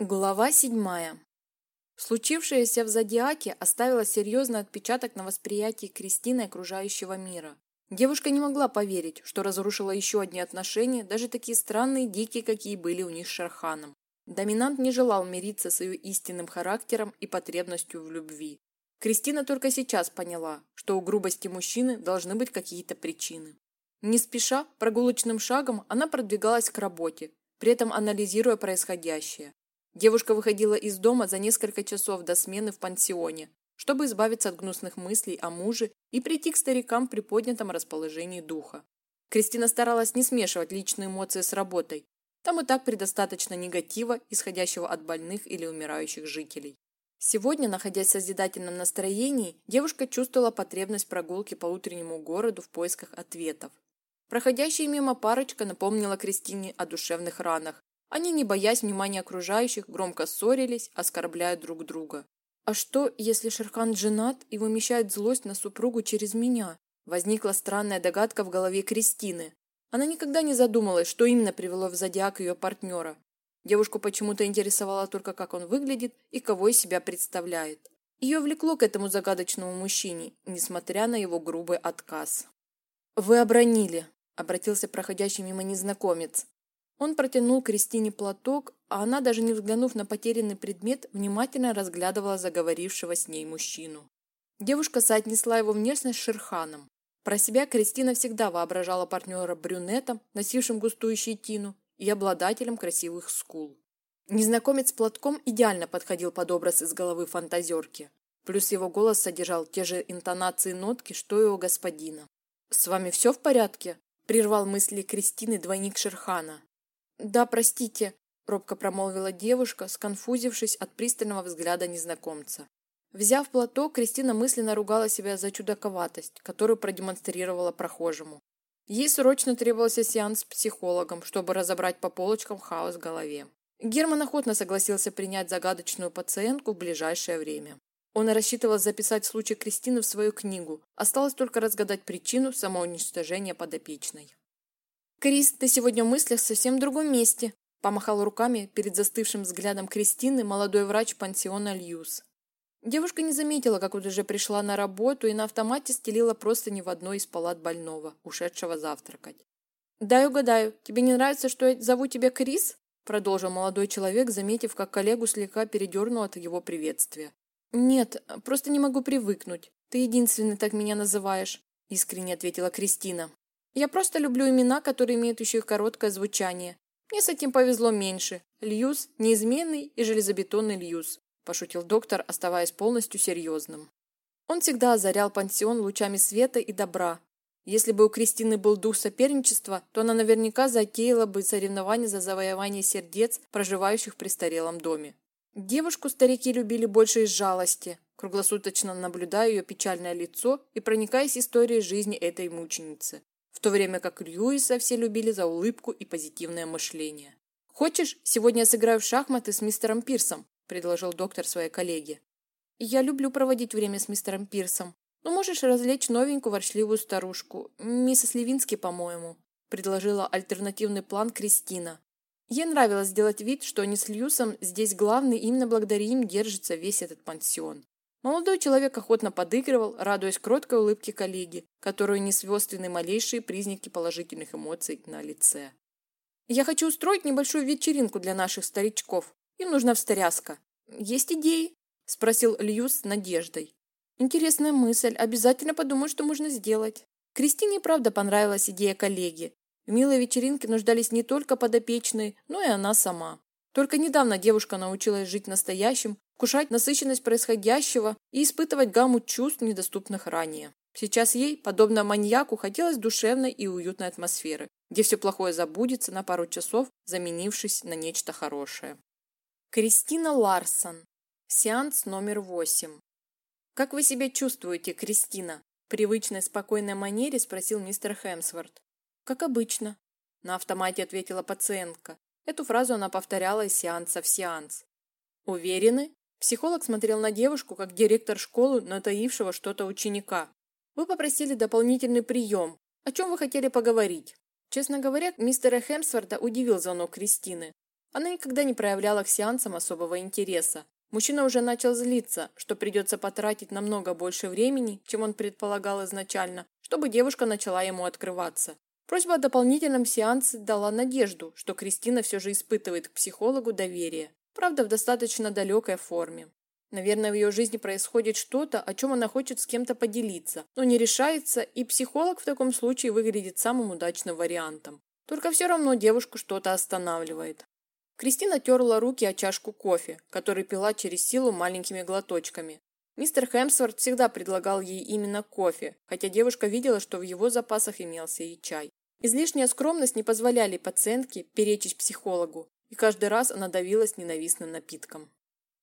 Глава седьмая. Случившееся в Зодиаке оставило серьезный отпечаток на восприятии Кристины окружающего мира. Девушка не могла поверить, что разрушила еще одни отношения, даже такие странные, дикие, какие были у них с Шарханом. Доминант не желал мириться с ее истинным характером и потребностью в любви. Кристина только сейчас поняла, что у грубости мужчины должны быть какие-то причины. Не спеша, прогулочным шагом она продвигалась к работе, при этом анализируя происходящее. Девушка выходила из дома за несколько часов до смены в пансионе, чтобы избавиться от гнусных мыслей о муже и прийти к старикам при поднятом расположении духа. Кристина старалась не смешивать личные эмоции с работой. Там и так предостаточно негатива, исходящего от больных или умирающих жителей. Сегодня, находясь в созидательном настроении, девушка чувствовала потребность прогулки по утреннему городу в поисках ответов. Проходящая мимо парочка напомнила Кристине о душевных ранах, они, не боясь внимания окружающих, громко ссорились, оскорбляя друг друга. А что, если Шерхан женат и вымещает злость на супругу через меня? Возникла странная догадка в голове Кристины. Она никогда не задумалась, что именно привело в зодиак ее партнера. Девушку почему-то интересовало только, как он выглядит и кого из себя представляет. Ее влекло к этому загадочному мужчине, несмотря на его грубый отказ. «Вы обронили», – обратился проходящий мимо незнакомец. Он протянул Кристине платок, а она, даже не взглянув на потерянный предмет, внимательно разглядывала заговорившего с ней мужчину. Девушка соотнесла его внешность с Шерханом. Про себя Кристина всегда воображала партнера брюнетом, носившим густую щетину и обладателем красивых скул. Незнакомец с платком идеально подходил под образ из головы фантазерки. Плюс его голос содержал те же интонации нотки, что и у господина. «С вами все в порядке?» – прервал мысли Кристины двойник Шерхана. «Да, простите», – робко промолвила девушка, сконфузившись от пристального взгляда незнакомца. Взяв платок, Кристина мысленно ругала себя за чудаковатость, которую продемонстрировала прохожему. Ей срочно требовался сеанс с психологом, чтобы разобрать по полочкам хаос в голове. Герман охотно согласился принять загадочную пациентку в ближайшее время. Он рассчитывал записать случай Кристины в свою книгу. Осталось только разгадать причину самоуничтожения подопечной. «Крис, ты сегодня в мыслях в совсем другом месте», помахал руками перед застывшим взглядом Кристины молодой врач пансиона Льюз. Девушка не заметила, как вот уже пришла на работу и на автомате стелила просто не в одной из палат больного, ушедшего завтракать. «Дай угадаю, тебе не нравится, что я зову тебя Крис?» продолжил молодой человек, заметив, как коллегу слегка передернул от его приветствия. «Нет, просто не могу привыкнуть. Ты единственный так меня называешь», искренне ответила Кристина. Я просто люблю имена, которые имеют еще и короткое звучание. Мне с этим повезло меньше. Льюз – неизменный и железобетонный Льюз, пошутил доктор, оставаясь полностью серьезным. Он всегда озарял пансион лучами света и добра. Если бы у Кристины был дух соперничества, то она наверняка затеяла бы соревнования за завоевание сердец, проживающих в престарелом доме. Девушку старики любили больше из жалости, круглосуточно наблюдая ее печальное лицо и проникаясь историей жизни этой мученицы в то время как Льюиса все любили за улыбку и позитивное мышление. «Хочешь, сегодня я сыграю в шахматы с мистером Пирсом?» – предложил доктор своей коллеге. «Я люблю проводить время с мистером Пирсом. Но ну, можешь развлечь новенькую ворчливую старушку, миссис Левински, по-моему», – предложила альтернативный план Кристина. Ей нравилось сделать вид, что они с Льюсом здесь главный, именно благодаря им держится весь этот пансион. Молодой человек охотно подыгрывал, радуясь кроткой улыбке коллеги, которую не свойственны малейшие признаки положительных эмоций на лице. «Я хочу устроить небольшую вечеринку для наших старичков. Им нужна встряска. Есть идеи?» – спросил Льюс с надеждой. «Интересная мысль. Обязательно подумаю, что можно сделать». Кристине правда понравилась идея коллеги. В милой вечеринке нуждались не только подопечные, но и она сама. Только недавно девушка научилась жить настоящим, вкушать насыщенность происходящего и испытывать гамму чувств, недоступных ранее. Сейчас ей, подобно маньяку, хотелось душевной и уютной атмосферы, где все плохое забудется на пару часов, заменившись на нечто хорошее. Кристина Ларсон. Сеанс номер восемь. «Как вы себя чувствуете, Кристина?» В привычной спокойной манере спросил мистер Хемсворт. «Как обычно», – на автомате ответила пациентка. Эту фразу она повторяла из сеанса в сеанс. «Уверены?» Психолог смотрел на девушку, как директор школы, натаившего что-то ученика. «Вы попросили дополнительный прием. О чем вы хотели поговорить?» Честно говоря, мистера Хемсворта удивил звонок Кристины. Она никогда не проявляла к сеансам особого интереса. Мужчина уже начал злиться, что придется потратить намного больше времени, чем он предполагал изначально, чтобы девушка начала ему открываться. Просьба о дополнительном сеансе дала надежду, что Кристина все же испытывает к психологу доверие, правда в достаточно далекой форме. Наверное, в ее жизни происходит что-то, о чем она хочет с кем-то поделиться, но не решается, и психолог в таком случае выглядит самым удачным вариантом. Только все равно девушку что-то останавливает. Кристина терла руки о чашку кофе, который пила через силу маленькими глоточками. Мистер Хемсворт всегда предлагал ей именно кофе, хотя девушка видела, что в его запасах имелся и чай. Излишняя скромность не позволяли пациентке перечить психологу, и каждый раз она давилась ненавистным напитком.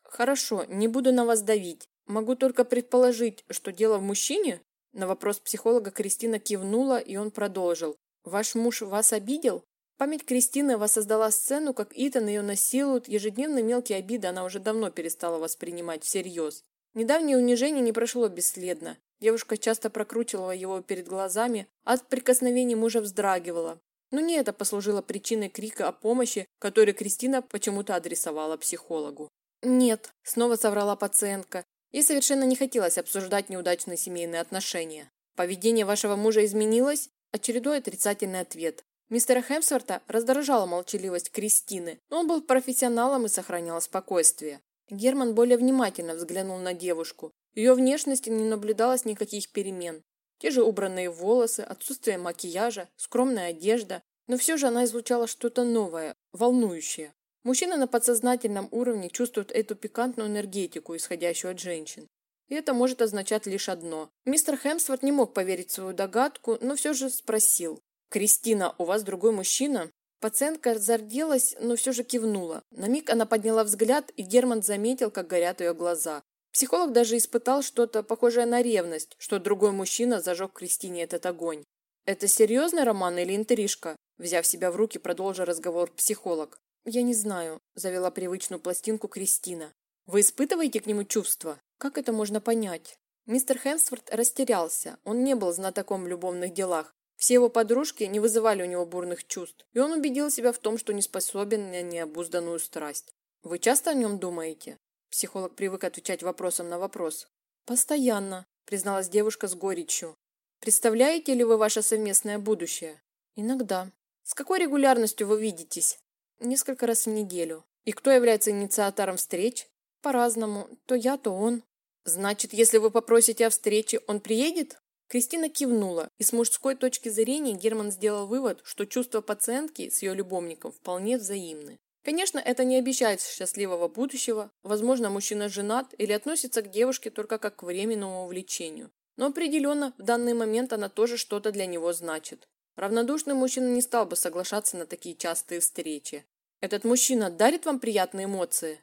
«Хорошо, не буду на вас давить. Могу только предположить, что дело в мужчине?» На вопрос психолога Кристина кивнула, и он продолжил. «Ваш муж вас обидел?» Память Кристины воссоздала сцену, как Итан ее насилует, ежедневные мелкие обиды она уже давно перестала воспринимать всерьез. Недавнее унижение не прошло бесследно. Девушка часто прокручивала его перед глазами, а от прикосновений мужа вздрагивала. Но не это послужило причиной крика о помощи, который Кристина почему-то адресовала психологу. «Нет», – снова соврала пациентка. Ей совершенно не хотелось обсуждать неудачные семейные отношения. «Поведение вашего мужа изменилось?» Очередной отрицательный ответ. Мистера Хемсворта раздражала молчаливость Кристины, но он был профессионалом и сохранял спокойствие. Герман более внимательно взглянул на девушку. Ее внешности не наблюдалось никаких перемен. Те же убранные волосы, отсутствие макияжа, скромная одежда, но все же она излучала что-то новое, волнующее. Мужчина на подсознательном уровне чувствует эту пикантную энергетику, исходящую от женщин. И это может означать лишь одно. Мистер Хемсворт не мог поверить в свою догадку, но все же спросил. «Кристина, у вас другой мужчина?» Пациентка зарделась, но все же кивнула. На миг она подняла взгляд, и Герман заметил, как горят ее глаза. Психолог даже испытал что-то похожее на ревность, что другой мужчина зажег Кристине этот огонь. «Это серьезный роман или интрижка?» Взяв себя в руки, продолжил разговор психолог. «Я не знаю», – завела привычную пластинку Кристина. «Вы испытываете к нему чувства? Как это можно понять?» Мистер Хемсворт растерялся. Он не был знатоком в любовных делах, все его подружки не вызывали у него бурных чувств, и он убедил себя в том, что не способен на необузданную страсть. «Вы часто о нем думаете?» Психолог привык отвечать вопросом на вопрос. «Постоянно», призналась девушка с горечью. «Представляете ли вы ваше совместное будущее?» «Иногда». «С какой регулярностью вы видитесь?» «Несколько раз в неделю». «И кто является инициатором встреч?» «По-разному. То я, то он». «Значит, если вы попросите о встрече, он приедет?» Кристина кивнула, и с мужской точки зрения Герман сделал вывод, что чувства пациентки с ее любовником вполне взаимны. Конечно, это не обещает счастливого будущего, возможно, мужчина женат или относится к девушке только как к временному увлечению. Но определенно, в данный момент она тоже что-то для него значит. Равнодушный мужчина не стал бы соглашаться на такие частые встречи. Этот мужчина дарит вам приятные эмоции?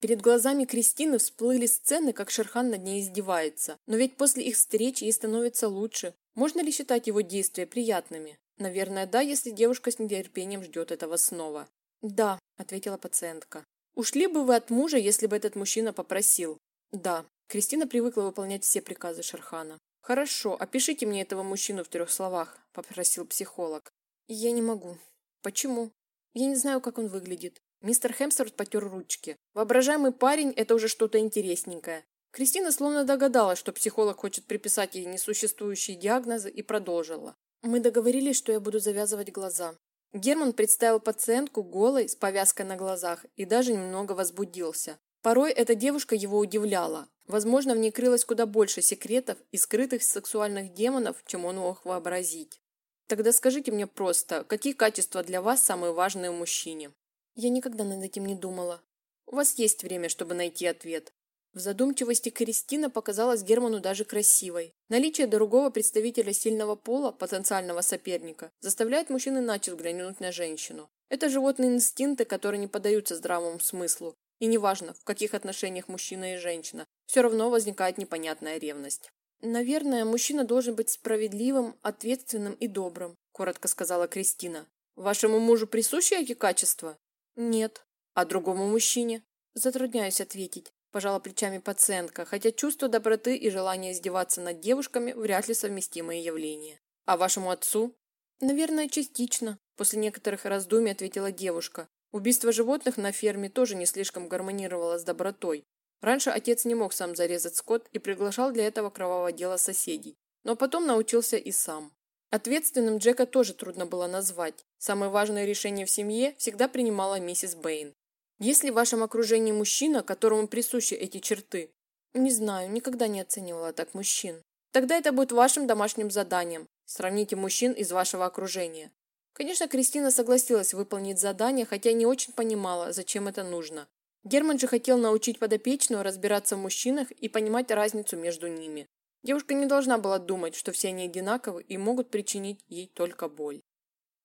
Перед глазами Кристины всплыли сцены, как Шерхан над ней издевается. Но ведь после их встречи ей становится лучше. Можно ли считать его действия приятными? Наверное, да, если девушка с нетерпением ждет этого снова. Да, ответила пациентка. Ушли бы вы от мужа, если бы этот мужчина попросил? Да. Кристина привыкла выполнять все приказы Шерхана. Хорошо, опишите мне этого мужчину в трех словах, попросил психолог. Я не могу. Почему? Я не знаю, как он выглядит. Мистер Хемсворт потер ручки. Воображаемый парень – это уже что-то интересненькое. Кристина словно догадалась, что психолог хочет приписать ей несуществующие диагнозы и продолжила. Мы договорились, что я буду завязывать глаза. Герман представил пациентку голой, с повязкой на глазах, и даже немного возбудился. Порой эта девушка его удивляла. Возможно, в ней крылось куда больше секретов и скрытых сексуальных демонов, чем он мог вообразить. Тогда скажите мне просто, какие качества для вас самые важные в мужчине? Я никогда над этим не думала. У вас есть время, чтобы найти ответ. В задумчивости Кристина показалась Герману даже красивой. Наличие другого представителя сильного пола, потенциального соперника, заставляет мужчин иначе взглянуть на женщину. Это животные инстинкты, которые не поддаются здравому смыслу. И неважно, в каких отношениях мужчина и женщина, все равно возникает непонятная ревность. «Наверное, мужчина должен быть справедливым, ответственным и добрым», коротко сказала Кристина. «Вашему мужу присущи эти качества?» Нет. А другому мужчине? Затрудняюсь ответить. Пожала плечами пациентка, хотя чувство доброты и желание издеваться над девушками вряд ли совместимые явления. А вашему отцу? Наверное, частично. После некоторых раздумий ответила девушка. Убийство животных на ферме тоже не слишком гармонировало с добротой. Раньше отец не мог сам зарезать скот и приглашал для этого кровавого дела соседей, но потом научился и сам. Ответственным Джека тоже трудно было назвать. Самые важные решения в семье всегда принимала миссис Бэйн. Если в вашем окружении мужчина, которому присущи эти черты? Не знаю, никогда не оценивала так мужчин. Тогда это будет вашим домашним заданием. Сравните мужчин из вашего окружения. Конечно, Кристина согласилась выполнить задание, хотя не очень понимала, зачем это нужно. Герман же хотел научить подопечную разбираться в мужчинах и понимать разницу между ними. Девушка не должна была думать, что все они одинаковы и могут причинить ей только боль.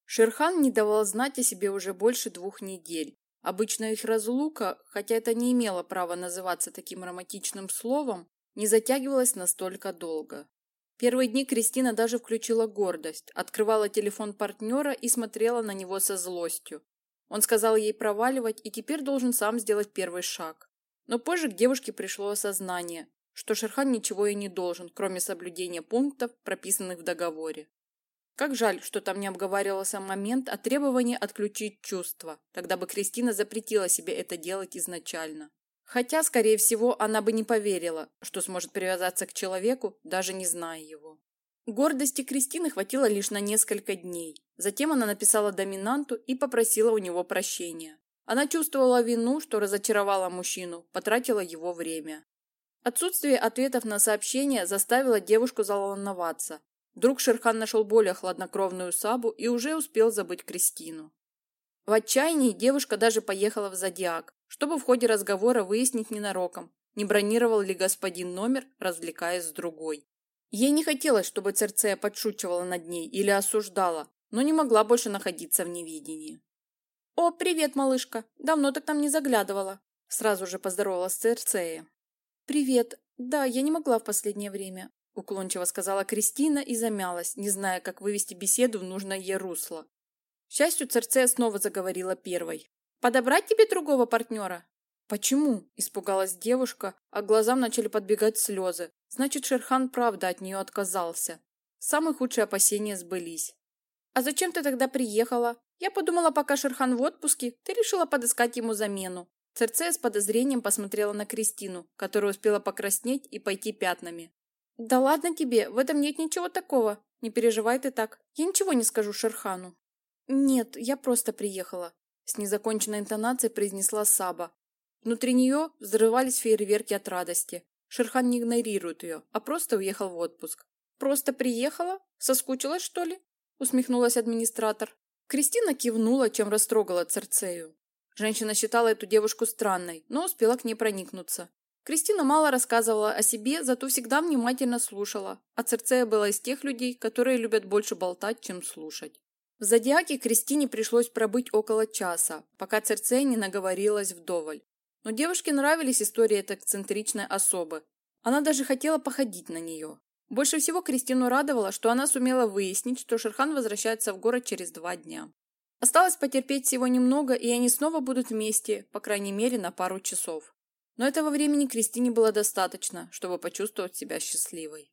Шерхан не давал знать о себе уже больше двух недель. Обычно их разлука, хотя это не имело права называться таким романтичным словом, не затягивалась настолько долго. Первые дни Кристина даже включила гордость, открывала телефон партнера и смотрела на него со злостью. Он сказал ей проваливать и теперь должен сам сделать первый шаг. Но позже к девушке пришло осознание, что Шерхан ничего и не должен, кроме соблюдения пунктов, прописанных в договоре. Как жаль, что там не обговаривался момент о требовании отключить чувства, тогда бы Кристина запретила себе это делать изначально. Хотя, скорее всего, она бы не поверила, что сможет привязаться к человеку, даже не зная его. Гордости Кристины хватило лишь на несколько дней. Затем она написала доминанту и попросила у него прощения. Она чувствовала вину, что разочаровала мужчину, потратила его время. Отсутствие ответов на сообщения заставило девушку заволноваться. Вдруг Шерхан нашел более хладнокровную Сабу и уже успел забыть Кристину. В отчаянии девушка даже поехала в Зодиак, чтобы в ходе разговора выяснить ненароком, не бронировал ли господин номер, развлекаясь с другой. Ей не хотелось, чтобы Церцея подшучивала над ней или осуждала, но не могла больше находиться в невидении. «О, привет, малышка! Давно ты к нам не заглядывала!» Сразу же поздоровалась Церцея. «Привет. Да, я не могла в последнее время», – уклончиво сказала Кристина и замялась, не зная, как вывести беседу в нужное ей русло. К счастью, Церцея снова заговорила первой. «Подобрать тебе другого партнера?» «Почему?» – испугалась девушка, а глазам начали подбегать слезы. Значит, Шерхан правда от нее отказался. Самые худшие опасения сбылись. «А зачем ты тогда приехала? Я подумала, пока Шерхан в отпуске, ты решила подыскать ему замену. Церцея с подозрением посмотрела на Кристину, которая успела покраснеть и пойти пятнами. «Да ладно тебе, в этом нет ничего такого. Не переживай ты так. Я ничего не скажу Шерхану». «Нет, я просто приехала», — с незаконченной интонацией произнесла Саба. Внутри нее взрывались фейерверки от радости. Шерхан не игнорирует ее, а просто уехал в отпуск. «Просто приехала? Соскучилась, что ли?» — усмехнулась администратор. Кристина кивнула, чем растрогала Церцею. Женщина считала эту девушку странной, но успела к ней проникнуться. Кристина мало рассказывала о себе, зато всегда внимательно слушала, а Церцея была из тех людей, которые любят больше болтать, чем слушать. В Зодиаке Кристине пришлось пробыть около часа, пока Церцея не наговорилась вдоволь. Но девушке нравились истории этой эксцентричной особы. Она даже хотела походить на нее. Больше всего Кристину радовало, что она сумела выяснить, что Шерхан возвращается в город через два дня. Осталось потерпеть всего немного, и они снова будут вместе, по крайней мере, на пару часов. Но этого времени Кристине было достаточно, чтобы почувствовать себя счастливой.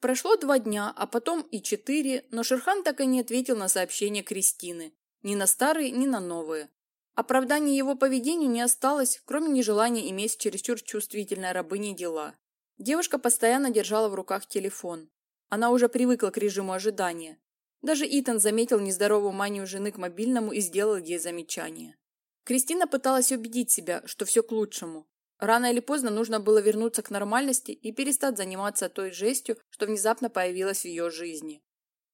Прошло два дня, а потом и четыре, но Шерхан так и не ответил на сообщения Кристины. Ни на старые, ни на новые. Оправдания его поведению не осталось, кроме нежелания иметь чересчур чувствительной рабыни дела. Девушка постоянно держала в руках телефон. Она уже привыкла к режиму ожидания. Даже Итан заметил нездоровую манию жены к мобильному и сделал ей замечание. Кристина пыталась убедить себя, что все к лучшему. Рано или поздно нужно было вернуться к нормальности и перестать заниматься той жестью, что внезапно появилась в ее жизни.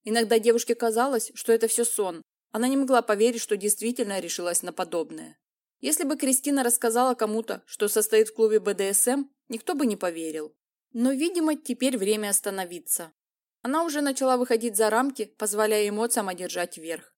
Иногда девушке казалось, что это все сон. Она не могла поверить, что действительно решилась на подобное. Если бы Кристина рассказала кому-то, что состоит в клубе БДСМ, никто бы не поверил. Но, видимо, теперь время остановиться. Она уже начала выходить за рамки, позволяя эмоциям одержать верх.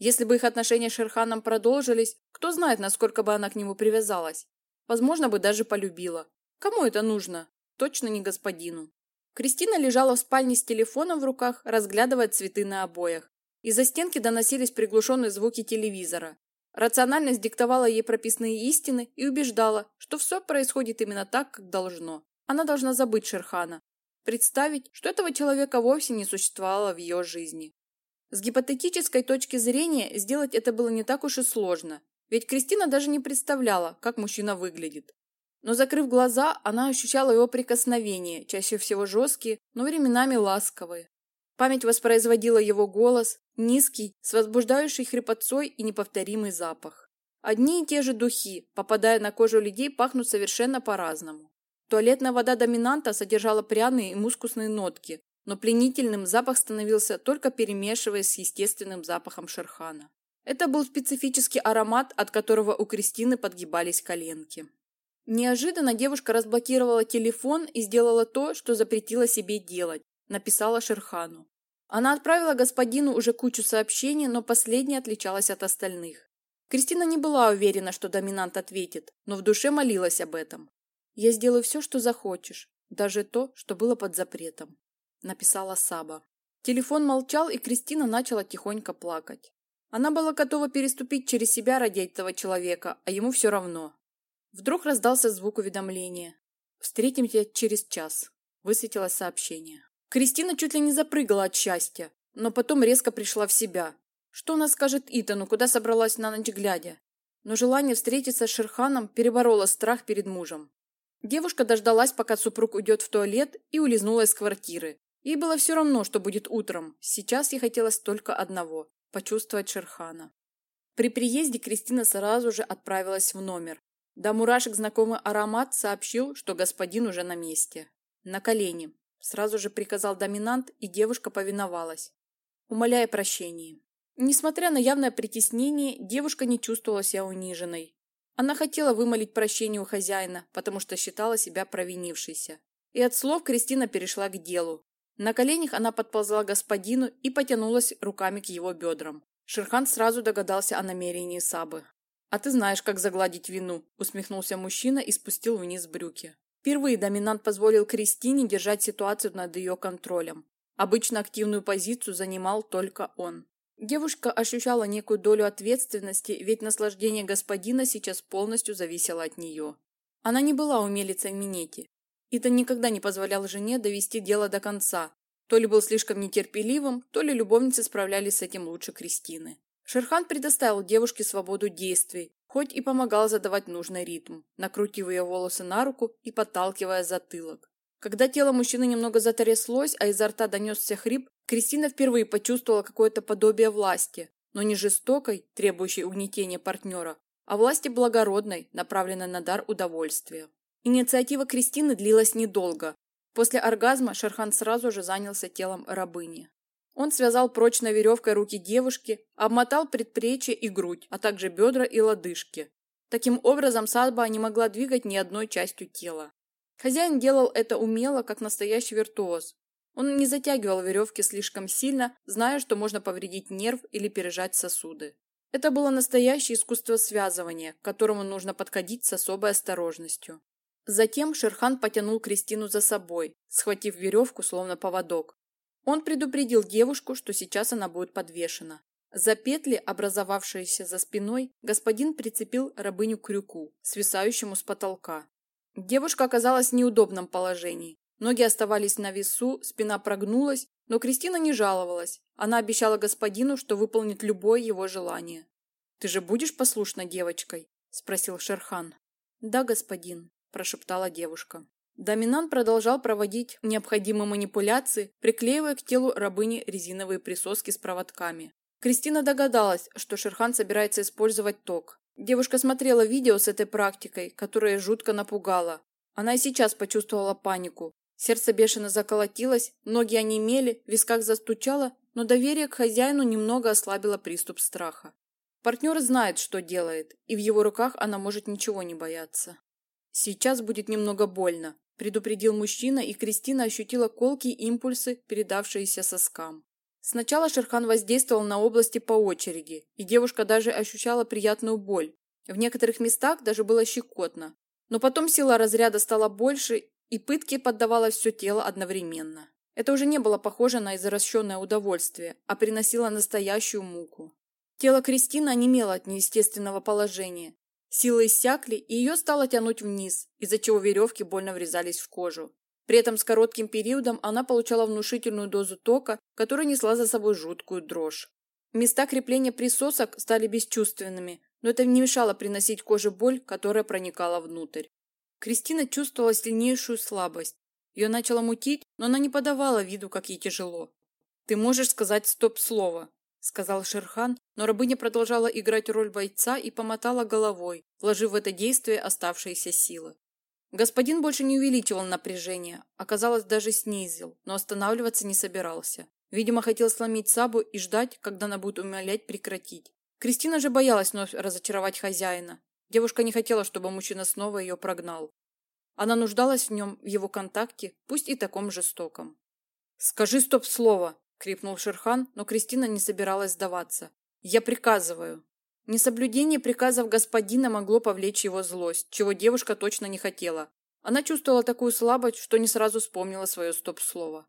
Если бы их отношения с Шерханом продолжились, кто знает, насколько бы она к нему привязалась. Возможно, бы даже полюбила. Кому это нужно? Точно не господину. Кристина лежала в спальне с телефоном в руках, разглядывая цветы на обоях. Из-за стенки доносились приглушенные звуки телевизора. Рациональность диктовала ей прописные истины и убеждала, что все происходит именно так, как должно. Она должна забыть Шерхана, представить, что этого человека вовсе не существовало в ее жизни. С гипотетической точки зрения сделать это было не так уж и сложно, ведь Кристина даже не представляла, как мужчина выглядит. Но закрыв глаза, она ощущала его прикосновения, чаще всего жесткие, но временами ласковые. Память воспроизводила его голос, низкий, с возбуждающей хрипотцой и неповторимый запах. Одни и те же духи, попадая на кожу людей, пахнут совершенно по-разному. Туалетная вода доминанта содержала пряные и мускусные нотки, но пленительным запах становился только перемешиваясь с естественным запахом шерхана. Это был специфический аромат, от которого у Кристины подгибались коленки. Неожиданно девушка разблокировала телефон и сделала то, что запретила себе делать. Написала Шерхану. Она отправила господину уже кучу сообщений, но последняя отличалась от остальных. Кристина не была уверена, что доминант ответит, но в душе молилась об этом. «Я сделаю все, что захочешь, даже то, что было под запретом», – написала Саба. Телефон молчал, и Кристина начала тихонько плакать. Она была готова переступить через себя ради этого человека, а ему все равно. Вдруг раздался звук уведомления. «Встретимся через час», – высветилось сообщение. Кристина чуть ли не запрыгала от счастья, но потом резко пришла в себя. Что она скажет Итану, куда собралась на ночь глядя? Но желание встретиться с Шерханом перебороло страх перед мужем. Девушка дождалась, пока супруг уйдет в туалет, и улизнула из квартиры. Ей было все равно, что будет утром. Сейчас ей хотелось только одного – почувствовать Шерхана. При приезде Кристина сразу же отправилась в номер. До мурашек знакомый аромат сообщил, что господин уже на месте. На колени. Сразу же приказал доминант, и девушка повиновалась, умоляя прощения. Несмотря на явное притеснение, девушка не чувствовала себя униженной. Она хотела вымолить прощение у хозяина, потому что считала себя провинившейся. И от слов Кристина перешла к делу. На коленях она подползла к господину и потянулась руками к его бедрам. Шерхан сразу догадался о намерении Сабы. «А ты знаешь, как загладить вину», – усмехнулся мужчина и спустил вниз брюки. Впервые доминант позволил Кристине держать ситуацию над ее контролем. Обычно активную позицию занимал только он. Девушка ощущала некую долю ответственности, ведь наслаждение господина сейчас полностью зависело от нее. Она не была умелицей в минете. Ита никогда не позволял жене довести дело до конца. То ли был слишком нетерпеливым, то ли любовницы справлялись с этим лучше Кристины. Шерхан предоставил девушке свободу действий, хоть и помогал задавать нужный ритм, накрутив ее волосы на руку и подталкивая затылок. Когда тело мужчины немного затряслось, а изо рта донесся хрип, Кристина впервые почувствовала какое-то подобие власти, но не жестокой, требующей угнетения партнера, а власти благородной, направленной на дар удовольствия. Инициатива Кристины длилась недолго. После оргазма Шерхан сразу же занялся телом рабыни. Он связал прочной веревкой руки девушки, обмотал предплечье и грудь, а также бедра и лодыжки. Таким образом, Садба не могла двигать ни одной частью тела. Хозяин делал это умело, как настоящий виртуоз. Он не затягивал веревки слишком сильно, зная, что можно повредить нерв или пережать сосуды. Это было настоящее искусство связывания, к которому нужно подходить с особой осторожностью. Затем Шерхан потянул Кристину за собой, схватив веревку, словно поводок. Он предупредил девушку, что сейчас она будет подвешена. За петли, образовавшиеся за спиной, господин прицепил рабыню к крюку, свисающему с потолка. Девушка оказалась в неудобном положении. Ноги оставались на весу, спина прогнулась, но Кристина не жаловалась. Она обещала господину, что выполнит любое его желание. «Ты же будешь послушна девочкой?» – спросил Шерхан. «Да, господин», – прошептала девушка. Доминант продолжал проводить необходимые манипуляции, приклеивая к телу рабыни резиновые присоски с проводками. Кристина догадалась, что Шерхан собирается использовать ток. Девушка смотрела видео с этой практикой, которая жутко напугала. Она и сейчас почувствовала панику. Сердце бешено заколотилось, ноги онемели, в висках застучало, но доверие к хозяину немного ослабило приступ страха. Партнер знает, что делает, и в его руках она может ничего не бояться. Сейчас будет немного больно, предупредил мужчина, и Кристина ощутила колкие импульсы, передавшиеся соскам. Сначала Шерхан воздействовал на области по очереди, и девушка даже ощущала приятную боль. В некоторых местах даже было щекотно. Но потом сила разряда стала больше, и пытке поддавалось все тело одновременно. Это уже не было похоже на извращенное удовольствие, а приносило настоящую муку. Тело Кристины онемело от неестественного положения. Силы иссякли, и ее стало тянуть вниз, из-за чего веревки больно врезались в кожу. При этом с коротким периодом она получала внушительную дозу тока, которая несла за собой жуткую дрожь. Места крепления присосок стали бесчувственными, но это не мешало приносить коже боль, которая проникала внутрь. Кристина чувствовала сильнейшую слабость. Ее начало мутить, но она не подавала виду, как ей тяжело. «Ты можешь сказать стоп-слово», — сказал Шерхан, но рабыня продолжала играть роль бойца и помотала головой, вложив в это действие оставшиеся силы. Господин больше не увеличивал напряжение, а, казалось, даже снизил, но останавливаться не собирался. Видимо, хотел сломить Сабу и ждать, когда она будет умолять прекратить. Кристина же боялась вновь разочаровать хозяина. Девушка не хотела, чтобы мужчина снова ее прогнал. Она нуждалась в нем, в его контакте, пусть и таком жестоком. «Скажи стоп-слово!» – крикнул Шерхан, но Кристина не собиралась сдаваться. «Я приказываю!» Несоблюдение приказов господина могло повлечь его злость, чего девушка точно не хотела. Она чувствовала такую слабость, что не сразу вспомнила свое стоп-слово.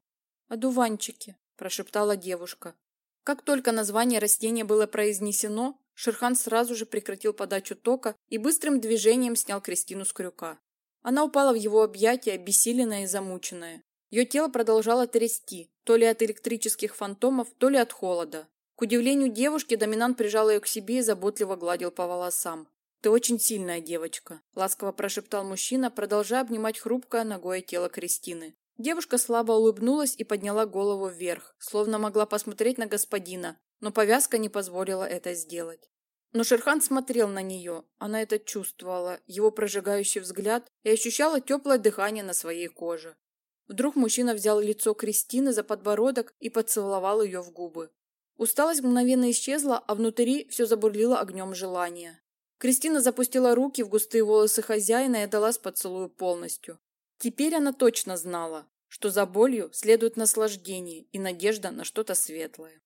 «Одуванчики», – прошептала девушка. Как только название растения было произнесено, Шерхан сразу же прекратил подачу тока и быстрым движением снял Кристину с крюка. Она упала в его объятия, обессиленная и замученная. Ее тело продолжало трясти, то ли от электрических фантомов, то ли от холода. К удивлению девушки, доминант прижал ее к себе и заботливо гладил по волосам. «Ты очень сильная девочка», – ласково прошептал мужчина, продолжая обнимать хрупкое ногое тело Кристины. Девушка слабо улыбнулась и подняла голову вверх, словно могла посмотреть на господина, но повязка не позволила это сделать. Но Шерхан смотрел на нее, она это чувствовала, его прожигающий взгляд, и ощущала теплое дыхание на своей коже. Вдруг мужчина взял лицо Кристины за подбородок и поцеловал ее в губы. Усталость мгновенно исчезла, а внутри все забурлило огнем желания. Кристина запустила руки в густые волосы хозяина и отдалась поцелую полностью. Теперь она точно знала, что за болью следует наслаждение и надежда на что-то светлое.